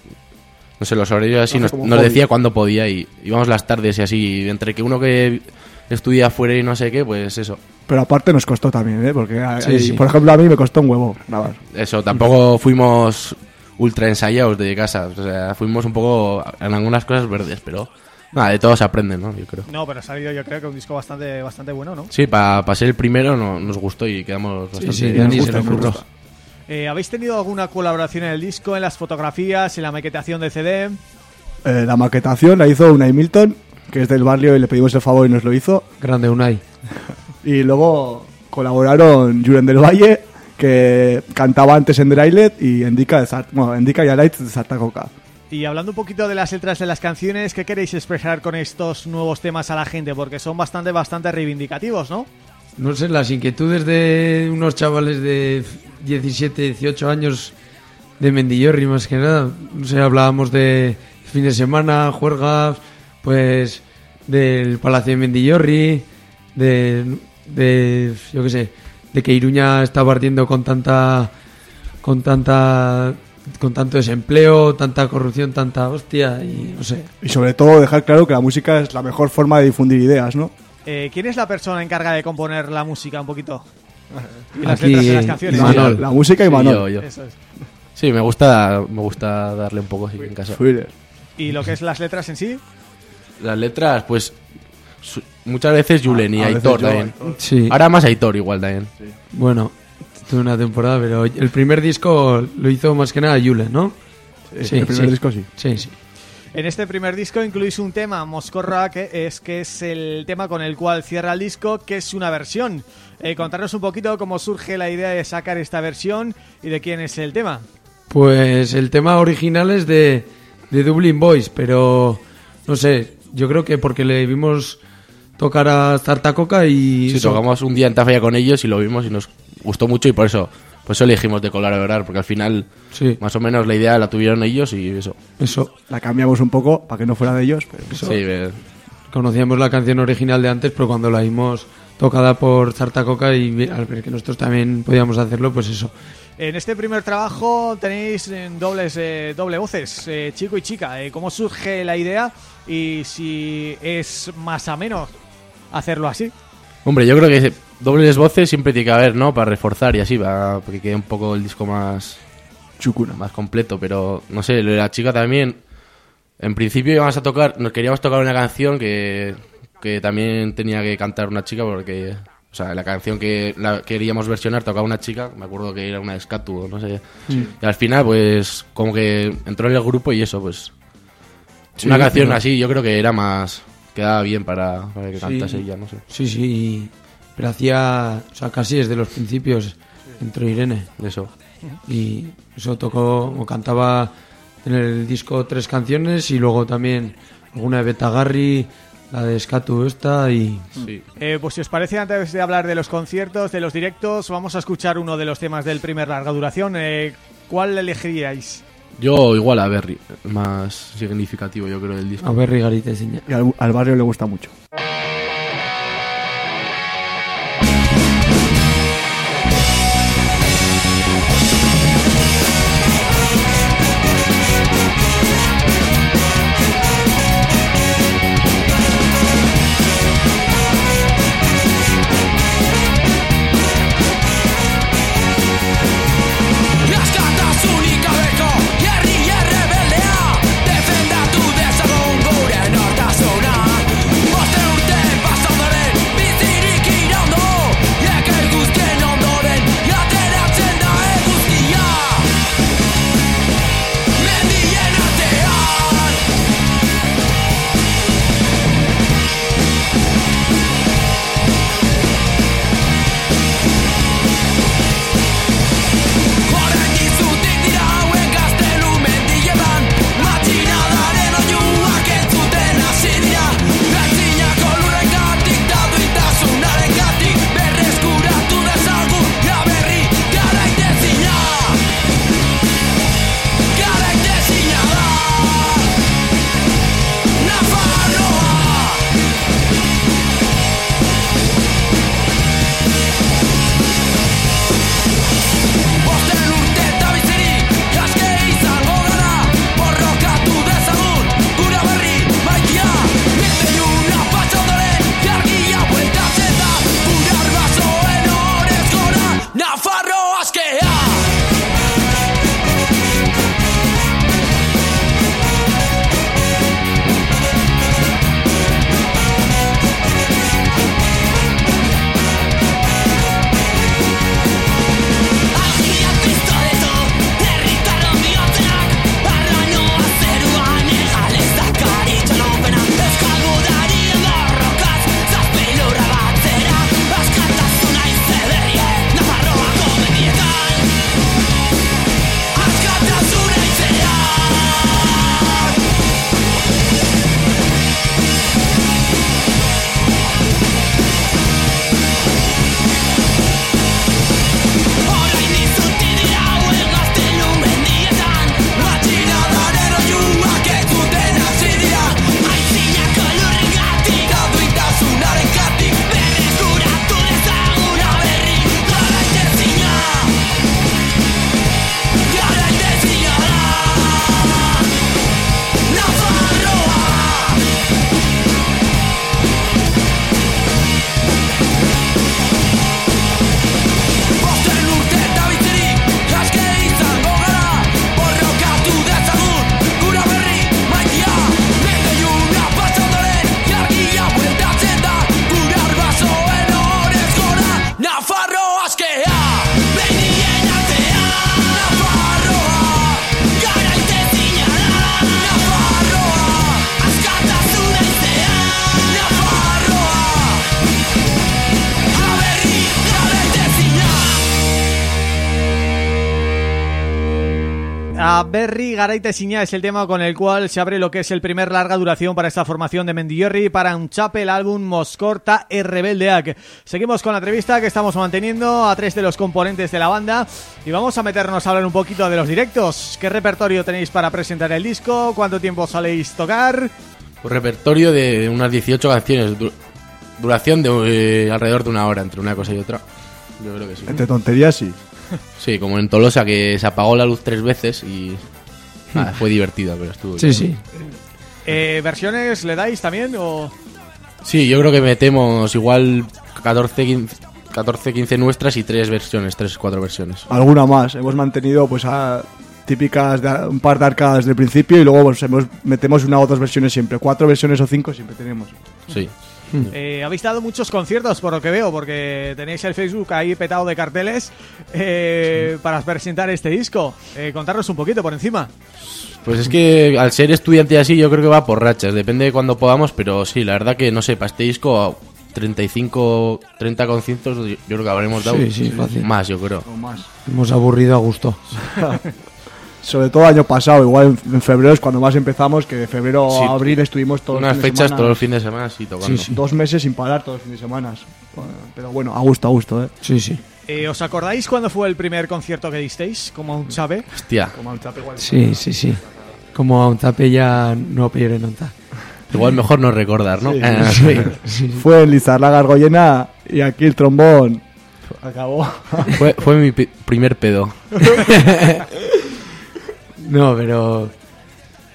no sé, los horarios así Hace nos, como un nos hobby. decía cuándo podía y íbamos las tardes y así, y entre que uno que estudia afuera y no sé qué, pues eso. Pero aparte nos costó también, ¿eh? Porque, hay- Sí, sí. por ejemplo, a mí me costó un huevo grabar. Eso, tampoco fuimos ultra ensayados de casa, o sea, fuimos un poco en algunas cosas verdes, pero nada, de todo se aprende, ¿no? Yo creo. No, pero ha salido yo creo que un disco bastante bastante bueno, ¿no? Sí, para ser el primero no, nos gustó y quedamos bastante sí, bien. Dani Nos gusta, nos gusta. Eh, ¿Habéis tenido alguna colaboración en el disco, en las fotografías, en la maquetación del CD? Eh, la maquetación la hizo Unai Milton, que es del barrio y le pedimos el favor y nos lo hizo. Grande Unai. Y luego colaboraron Julen del Valle, que cantaba antes en Drailet, y Endica, de Zart- bueno, Endica y Alight de Zartacoca. Y hablando un poquito de las letras de las canciones, ¿qué queréis expresar con estos nuevos temas a la gente? Porque son bastante, bastante reivindicativos, ¿no? No sé, las inquietudes de unos chavales de 17, 18 años de Mendillorri más que nada. No sé, hablábamos de fin de semana, juergas, pues del Palacio de Mendillorri, de, de yo qué sé, de que Iruña está partiendo con tanta con tanta con tanto desempleo, tanta corrupción, tanta hostia y no sé. Y sobre todo dejar claro que la música es la mejor forma de difundir ideas, ¿no? Eh, ¿Quién es la persona encargada de componer la música un poquito? Y las Aquí, letras de las canciones. Manol. La música y Sí, Manol. yo, yo. Eso es. Sí, me gusta, me gusta darle un poco así en casa. Thriller. ¿Y lo que es las letras en sí? Las letras, pues su- muchas veces Julen y A veces Aitor también. Sí. Ahora más Aitor igual también. Bueno, tuve una temporada, pero el primer disco lo hizo más que nada Yule, ¿no? Sí, el primer sí. disco sí. Sí, sí. En este primer disco incluís un tema, Moscorra, que es que es el tema con el cual cierra el disco, que es una versión. Eh, contarnos un poquito cómo surge la idea de sacar esta versión y de quién es el tema. Pues el tema original es de, de Dublin Boys, pero no sé, yo creo que porque le vimos tocar a Tartacoca y... Sí, eso- tocamos un día en Tafalla con ellos y lo vimos y nos gustó mucho y por eso, por eso elegimos de colaborar, porque al final Sí, más o menos la idea la tuvieron ellos y eso. eso. La cambiamos un poco para que no fuera de ellos, pero Sí, eh, Conocíamos la canción original de antes, pero cuando la vimos tocada por Tartacoca y al ver que nosotros también podíamos hacerlo, pues eso. En este primer trabajo tenéis eh, dobles eh, doble voces, eh, chico y chica. Eh, ¿Cómo surge la idea y si es más a menos hacerlo así? Hombre, yo creo que dobles voces siempre tiene que haber, ¿no? Para reforzar y así, para que quede un poco el disco más, chucuna. más completo, pero no sé, lo de la chica también. En principio íbamos a tocar, nos queríamos tocar una canción que, que también tenía que cantar una chica porque, o sea, la canción que la queríamos versionar tocaba una chica, me acuerdo que era una de Scatu, no sé. Y al final, pues, como que entró en el grupo y eso, pues, una canción pero- así, yo creo que era más, quedaba bien para, para que Sí. cantase ella, no sé. Sí, sí, pero hacía, o sea, casi desde los principios entró Irene. Eso. y eso tocó o cantaba en el disco tres canciones y luego también alguna de Betagarri, la de Scatu esta y Sí. Eh, pues si os parece, antes de hablar de los conciertos, de los directos, vamos a escuchar uno de los temas del primer larga duración. Eh, ¿Cuál elegiríais? Yo igual a Berry, más significativo yo creo del disco. a ver Rigarita enseña. Y al, al barrio le gusta mucho. Berri Garaite Siña es el tema con el cual se abre lo que es el primer larga duración para esta formación de Mendillorri para Unchape, el álbum Moscorta e Rebeldeak. Seguimos con la entrevista que estamos manteniendo a tres de los componentes de la banda y vamos a meternos a hablar un poquito de los directos. ¿Qué repertorio tenéis para presentar el disco? ¿Cuánto tiempo soléis tocar? Un repertorio de unas 18 canciones, du- duración de eh, alrededor de una hora entre una cosa y otra. Yo creo que sí. Entre tonterías, sí. Sí, como en Tolosa que se apagó la luz tres veces y nada, fue divertido, pero estuvo Sí, bien. sí. Eh, ¿Versiones le dais también o...? Sí, yo creo que metemos igual 14, 15, 14, 15 nuestras y tres versiones, tres, cuatro versiones. Alguna más. Hemos mantenido pues a típicas de un par de arcadas desde el principio y luego pues, hemos- metemos una o dos versiones siempre. Cuatro versiones o cinco siempre tenemos. Sí. Eh, habéis dado muchos conciertos por lo que veo, porque tenéis el Facebook ahí petado de carteles eh, para presentar este disco. Eh, contarnos un poquito por encima. Pues es que al ser estudiante así yo creo que va por rachas, depende de cuándo podamos, pero sí, la verdad que no sé, para este disco 35, 30 conciertos yo creo que habremos dado Sí, sí, fácil. más, yo creo. O más. Hemos aburrido a gusto. Sobre todo el año pasado, igual en, en febrero es cuando más empezamos, que de febrero Sí. a abril estuvimos todos Unas los fechas semana, todos los fines de semana sí tocando. Sí, sí. Dos meses sin parar todos los fines de semana. Pero bueno, a gusto, a gusto, ¿eh? Sí, sí. Eh, ¿Os acordáis cuándo fue el primer concierto que disteis? Como un sabe. Hostia, Sí, sí, sí. Como a un tape ya no pillaré nota. igual mejor no recordar, ¿no? Sí, Ah, Fue en Lizarraga Argollena y aquí el trombón acabó. fue, fue mi pi- primer pedo. No, pero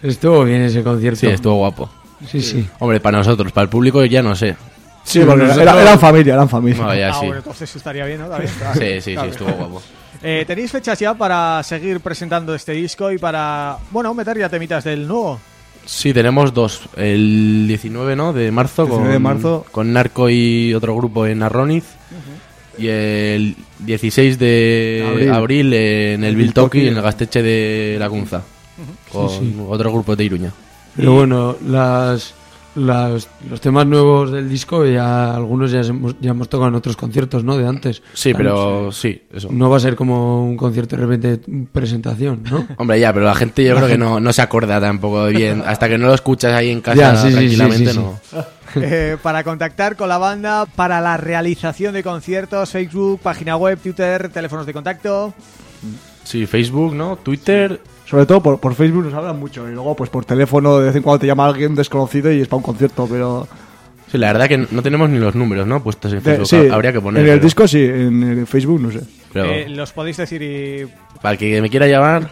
estuvo bien ese concierto. Sí, estuvo guapo. Sí, sí. Hombre, para nosotros, para el público ya no sé. Sí, porque nosotros- era- eran familia, eran familia. No, ya ah, sí. bueno, entonces estaría bien, ¿no? También. Sí, sí, sí, estuvo guapo. Eh, ¿Tenéis fechas ya para seguir presentando este disco y para, bueno, meter ya temitas del nuevo? Sí, tenemos dos. El 19, ¿no? De marzo, 19 con, de marzo. con Narco y otro grupo en Arroniz. Y el 16 de Abril. abril, en el Biltoki, en el Gasteche de la Cunza. Con sí. otro grupo de Iruña. Pero bueno, las, las- los temas nuevos del disco ya algunos ya hemos, ya hemos tocado en otros conciertos, ¿no? De antes. Sí, pero sí, eso. No va a ser como un concierto de repente presentación, ¿no? Hombre, ya, pero la gente yo creo que no, no se acuerda tampoco bien. Hasta que no lo escuchas ahí en casa Ya, sí, sí, sí, tranquilamente, sí, sí. no. Eh, para contactar con la banda, para la realización de conciertos, Facebook, página web, Twitter, teléfonos de contacto. Sí, Facebook, ¿no? Twitter. Sobre todo por, por Facebook nos hablan mucho y luego pues por teléfono de vez en cuando te llama alguien desconocido y es para un concierto, pero... Sí, la verdad que no tenemos ni los números, ¿no? Puestos en de- Facebook. sí, Habría que poner. En el pero- disco sí, en el Facebook no sé. pero- Eh, los podéis decir y... Para el que me quiera llamar,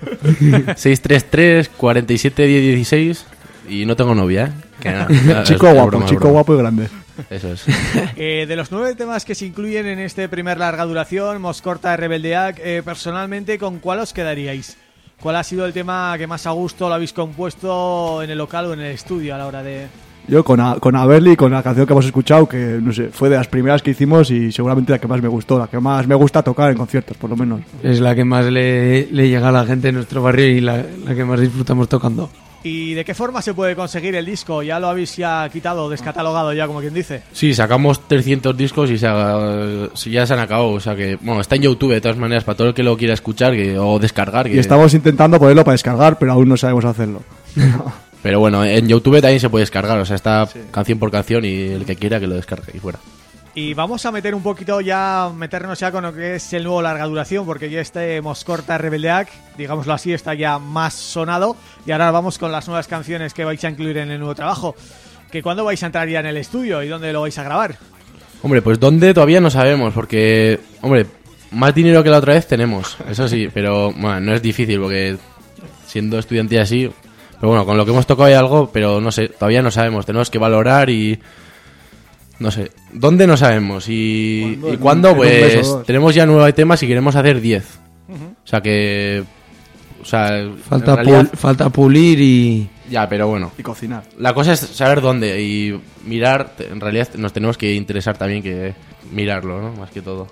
633 47 10 16 y no tengo novia, ¿eh? Que nada, nada, chico es guapo, broma, chico broma. guapo y grande. Eso es. Eh, de los nueve temas que se incluyen en este primer larga duración, Moscorta, Rebeldeac, eh, personalmente, ¿con cuál os quedaríais? ¿Cuál ha sido el tema que más a gusto lo habéis compuesto en el local o en el estudio a la hora de...? Yo con, a, con Averly, con la canción que hemos escuchado, que no sé, fue de las primeras que hicimos y seguramente la que más me gustó, la que más me gusta tocar en conciertos, por lo menos. Es la que más le, le llega a la gente en nuestro barrio y la, la que más disfrutamos tocando. ¿Y de qué forma se puede conseguir el disco? Ya lo habéis ya quitado, descatalogado ya, como quien dice. Sí, sacamos 300 discos y se ha- ya se han acabado. O sea que, bueno, está en YouTube de todas maneras para todo el que lo quiera escuchar que, o descargar. Que, Y estamos intentando ponerlo para descargar, pero aún no sabemos hacerlo. Pero bueno, en YouTube también se puede descargar. O sea, está canción por canción y el que quiera que lo descargue y fuera. Y vamos a meter un poquito ya, meternos ya con lo que es el nuevo larga duración, porque ya este Moscorta Rebeldeac, digámoslo así, está ya más sonado. Y ahora vamos con las nuevas canciones que vais a incluir en el nuevo trabajo. que ¿Cuándo vais a entrar ya en el estudio y dónde lo vais a grabar? Hombre, pues dónde todavía no sabemos, porque, hombre, más dinero que la otra vez tenemos, eso sí, pero bueno, no es difícil, porque siendo estudiante así, pero bueno, con lo que hemos tocado hay algo, pero no sé, todavía no sabemos, tenemos que valorar y... No sé, ¿dónde no sabemos? Y ¿Cuándo? y pues tenemos ya nueve temas y queremos hacer 10. O sea que... O sea, Falta, en realidad- pul- falta pulir y... Ya, pero bueno. Y cocinar. La cosa es saber dónde y mirar, en realidad nos tenemos que interesar también que mirarlo, ¿no? Más que todo.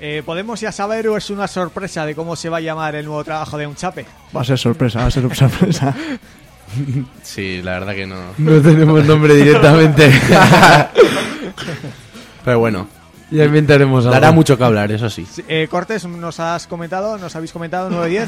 Eh, ¿Podemos ya saber o es una sorpresa de cómo se va a llamar el nuevo trabajo de un chape? Va a ser sorpresa, va a ser sorpresa. Sí, la verdad que no. No tenemos nombre directamente. Pero bueno, ya inventaremos algo. dará mucho que hablar, eso sí. Eh, Cortés, nos has comentado, nos habéis comentado 9-10.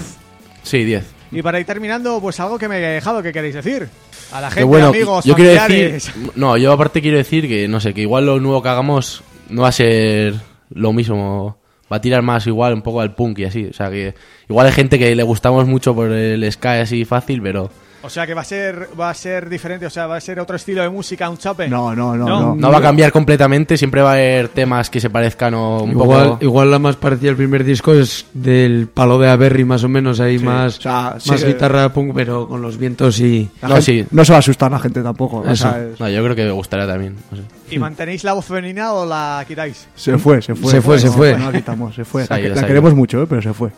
Sí, 10. Y para ir terminando, pues algo que me he dejado que queréis decir. A la gente, bueno, amigos, yo quiero familiares. decir... No, yo aparte quiero decir que, no sé, que igual lo nuevo que hagamos no va a ser lo mismo. Va a tirar más igual un poco al punk y así. O sea, que igual hay gente que le gustamos mucho por el sky así fácil, pero... O sea que va a ser va a ser diferente, o sea, va a ser otro estilo de música, un chape. No, no, no, No. no. No va a cambiar completamente, siempre va a haber temas que se parezcan o un Igual, poco... igual la más parecida al primer disco es del palo de Aberry más o menos, ahí más, o sea, sí más que- guitarra punk, pero con los vientos y... La No, gente- sí. no se va a asustar la gente tampoco. o Eso. sea, es- No, yo creo que me gustaría también. no sé. ¿Y mantenéis la voz femenina o la quitáis? se fue, se fue. Se fue, se fue. No la quitamos, se fue. La queremos mucho, ¿eh? pero se fue.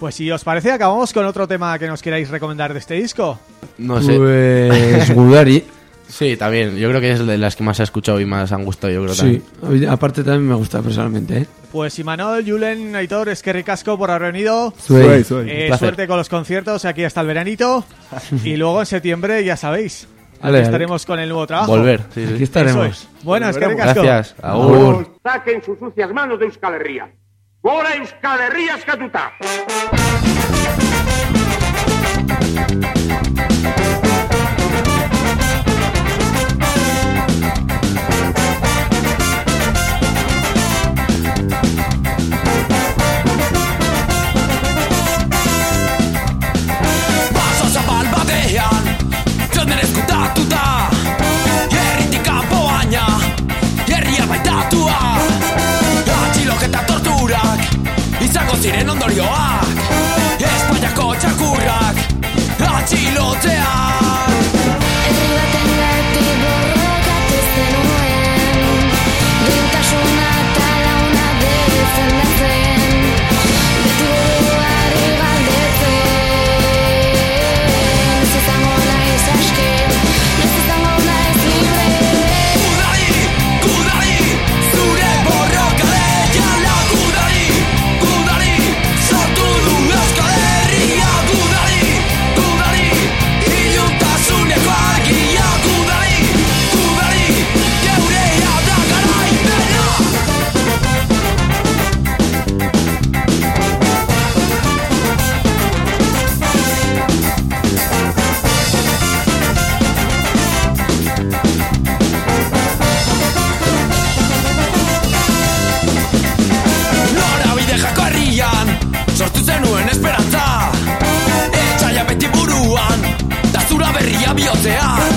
Pues si os parece, acabamos con otro tema que nos queráis recomendar de este disco. No sé. Pues Gudari, Sí, también. Yo creo que es de las que más he escuchado y más han gustado, yo creo sí. también. Aparte también me gusta personalmente, ¿eh? Pues Imanol, Julen, Aitor, es que ricasco por haber venido. Zuei, zuei. Eh, suerte con los conciertos aquí hasta el veranito. y luego en septiembre, ya sabéis, aquí Vale, estaremos con el nuevo trabajo. Volver, sí, Aquí sí. estaremos. Eso es. Bueno, es que ricasco. Gracias. Agur. Saquen sus sucias manos de Euskal Herria. Gora Euskal Herria eskatuta! Izango ziren ondorioak. Espainiako txakurrak Atxilotzeak berria bihotzea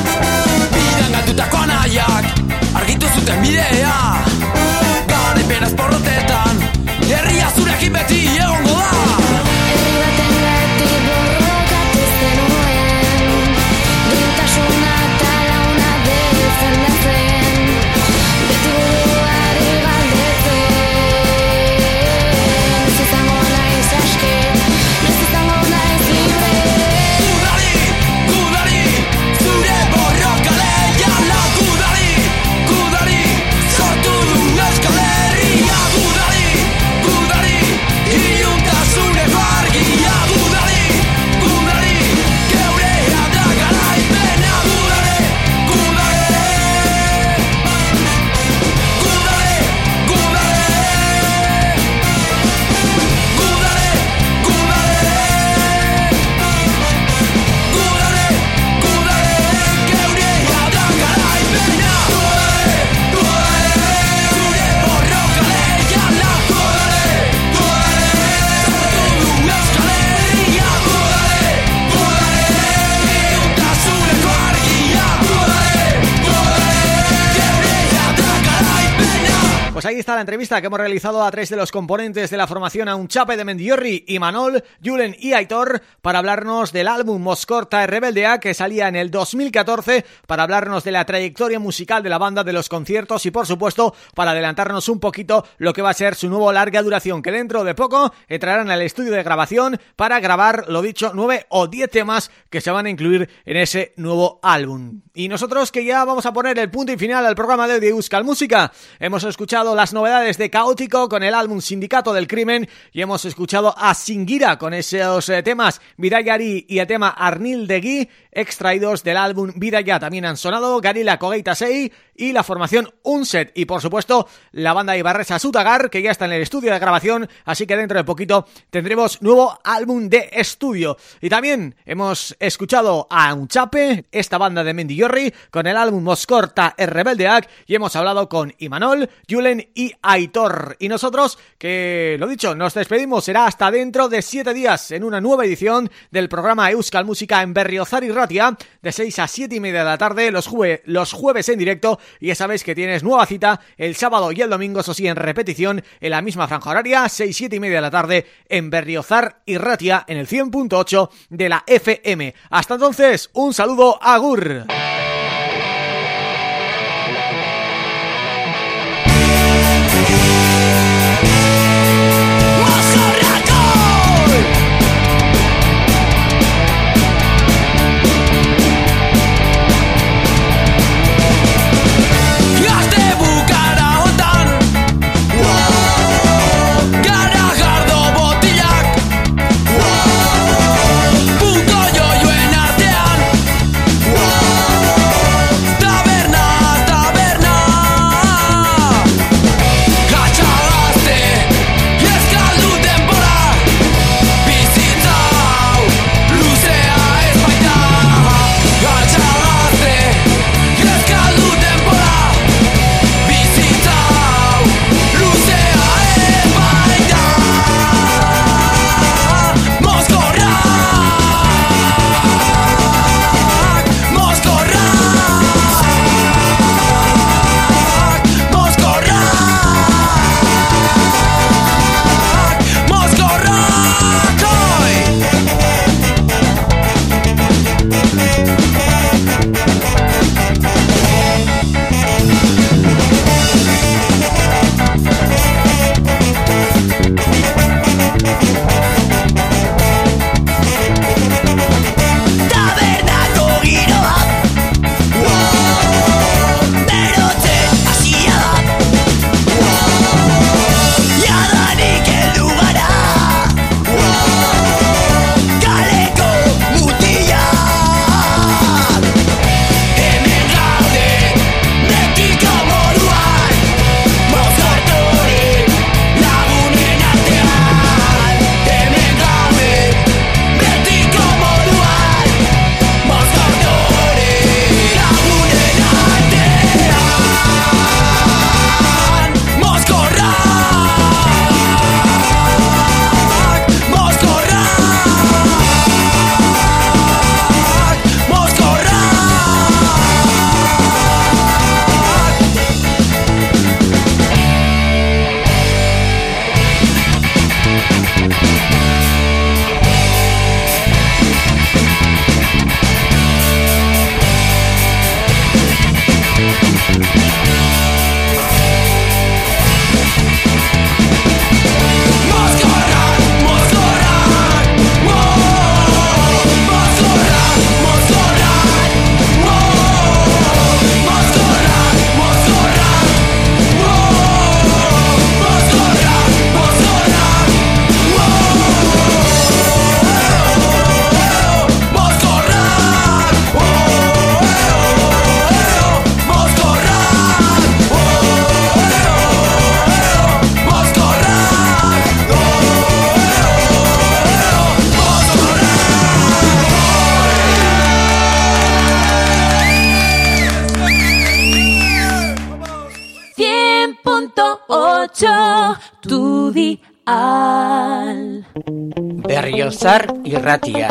entrevista que hemos realizado a tres de los componentes de la formación a un chape de Mendiorri y Manol, Julen y Aitor para hablarnos del álbum Moscorta y Rebeldea que salía en el 2014 para hablarnos de la trayectoria musical de la banda, de los conciertos y por supuesto para adelantarnos un poquito lo que va a ser su nuevo larga duración que dentro de poco entrarán al estudio de grabación para grabar, lo dicho, nueve o diez temas que se van a incluir en ese nuevo álbum. Y nosotros que ya vamos a poner el punto y final al programa de de Euskal Música, hemos escuchado las novedades de Caótico con el álbum Sindicato del Crimen y hemos escuchado a Singira con esos eh, temas Vidayari y el tema Arnil de Gui extraídos del álbum Vida Ya. También han sonado Garila Sei y la formación Unset y por supuesto la banda Ibarresa Sutagar que ya está en el estudio de grabación, así que dentro de poquito tendremos nuevo álbum de estudio. Y también hemos escuchado a Unchape, esta banda de Mendillorri, con el álbum Moscorta el Rebeldeac y hemos hablado con Imanol, Julen y Aitor. Y nosotros, que lo dicho, nos despedimos, será hasta dentro de siete días en una nueva edición del programa Euskal Música en Berriozar y Ratia, de 6 a 7 y media de la tarde, los, los jueves en directo y ya sabéis que tienes nueva cita el sábado y el domingo, eso sí, en repetición, en la misma franja horaria, 6, 7 y media de la tarde, en Berriozar y Ratia, en el 100.8 de la FM. Hasta entonces, un saludo, agur. Berriozar